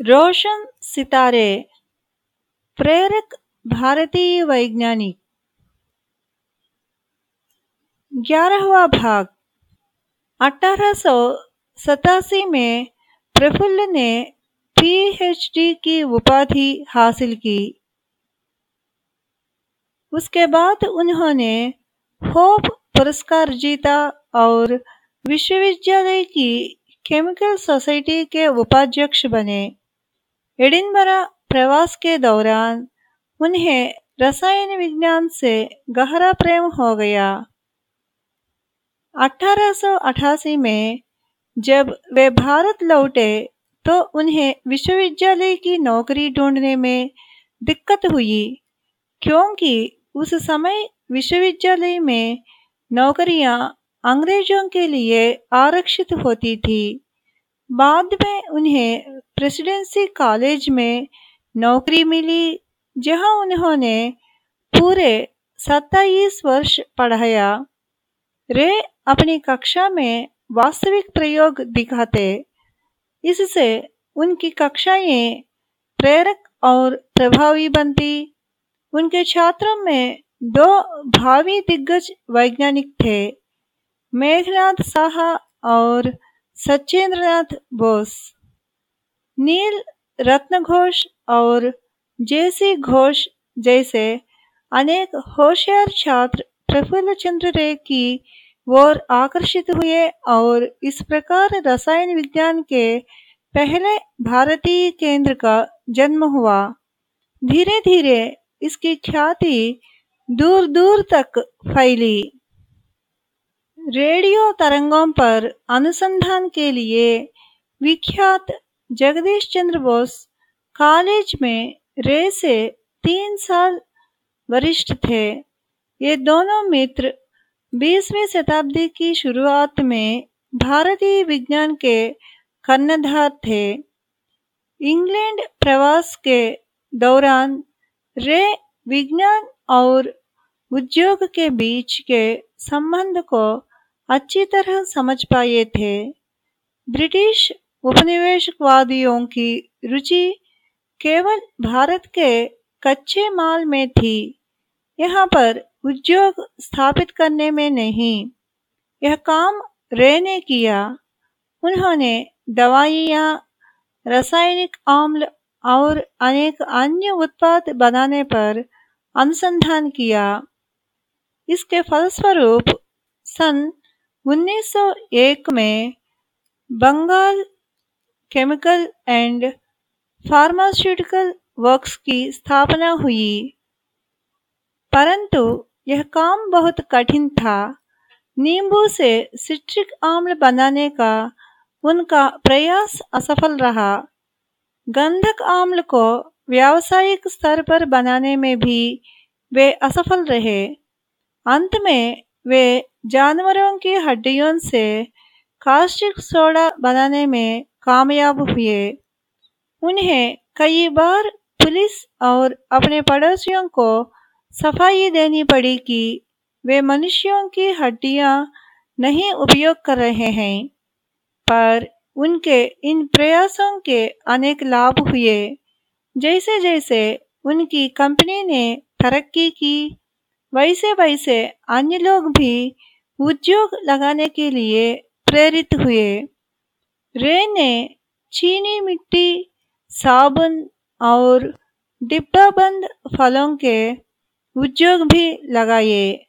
रोशन सितारे, प्रेरक भारतीय वैज्ञानिक। ग्यारहवा भाग। अठारह में प्रफुल्ल ने पीएचडी की उपाधि हासिल की। उसके बाद उन्होंने होप पुरस्कार जीता और विश्वविद्यालय की केमिकल सोसाइटी के उपाध्यक्ष बने। एडिनबरा प्रवास के दौरान उन्हें रसायन विज्ञान से गहरा प्रेम हो गया 1888 में जब वे भारत लौटे तो उन्हें विश्वविद्यालय की नौकरी ढूँढने में दिक्कत हुई क्योंकि उस समय विश्वविद्यालय में नौकरियाँ अंग्रेज़ों के लिए आरक्षित होती थी बाद में उन्हें प्रेसिडेंसी कॉलेज में नौकरी मिली, जहाँ उन्होंने पूरे सत्ताईस वर्ष पढ़ाया। रे अपनी कक्षा में वास्तविक प्रयोग दिखाते। इससे उनकी कक्षाएँ प्रेरक और प्रभावी बनती। उनके छात्रों में दो भावी दिग्गज वैज्ञानिक थे मेघनाथ साहा और सत्येंद्रनाथ बोस। नील रत्न घोष और जेसी घोष जैसे अनेक होशियार छात्र प्रफुल्ल चंद्र रे की ओर आकर्षित हुए और इस प्रकार रसायन विज्ञान के पहले भारतीय केंद्र का जन्म हुआ। धीरे धीरे इसकी ख्याति दूर दूर तक फैली। रेडियो तरंगों पर अनुसंधान के लिए विख्यात जगदीश चंद्र बोस कॉलेज में रे से तीन साल वरिष्ठ थे। ये दोनों मित्र 20वीं शताब्दी की शुरुआत में भारतीय विज्ञान के कर्णधार थे। इंग्लैंड प्रवास के दौरान रे विज्ञान और उद्योग के बीच के संबंध को अच्छी तरह समझ पाए थे। ब्रिटिश उपनिवेशवादियों की रुचि केवल भारत के कच्चे माल में थी। यहाँ पर उद्योग स्थापित करने में नहीं। यह काम रे ने किया। उन्होंने दवाइयाँ, रासायनिक अम्ल और अनेक अन्य उत्पाद बनाने पर अनुसंधान किया। इसके फलस्वरूप सन 1901 में Bengal chemical and pharmaceutical works की स्थापना हुई। परंतु यह काम बहुत कठिन था। नींबू से सिट्रिक आम्ल बनाने का उनका प्रयास असफल रहा। गंधक आम्ल को व्यावसायिक स्तर पर बनाने में भी वे असफल रहे। अंत में वे जानवरों की हड्डियों से कास्टिक सोडा बनाने में कामयाब हुए। उन्हें कई बार पुलिस और अपने पड़ोसियों को सफ़ाई देनी पड़ी कि वे मनुष्यों की हड्डियाँ नहीं उपयोग कर रहे हैं, पर उनके इन प्रयासों के अनेक लाभ हुए। जैसे जैसे उनकी कंपनी ने तरक्की की वैसे वैसे अन्य लोग भी उद्योग लगाने के लिए प्रेरित हुए। रे ने चीनी मिट्टी साबुन और डिब्बाबंद फलों के उद्योग भी लगाए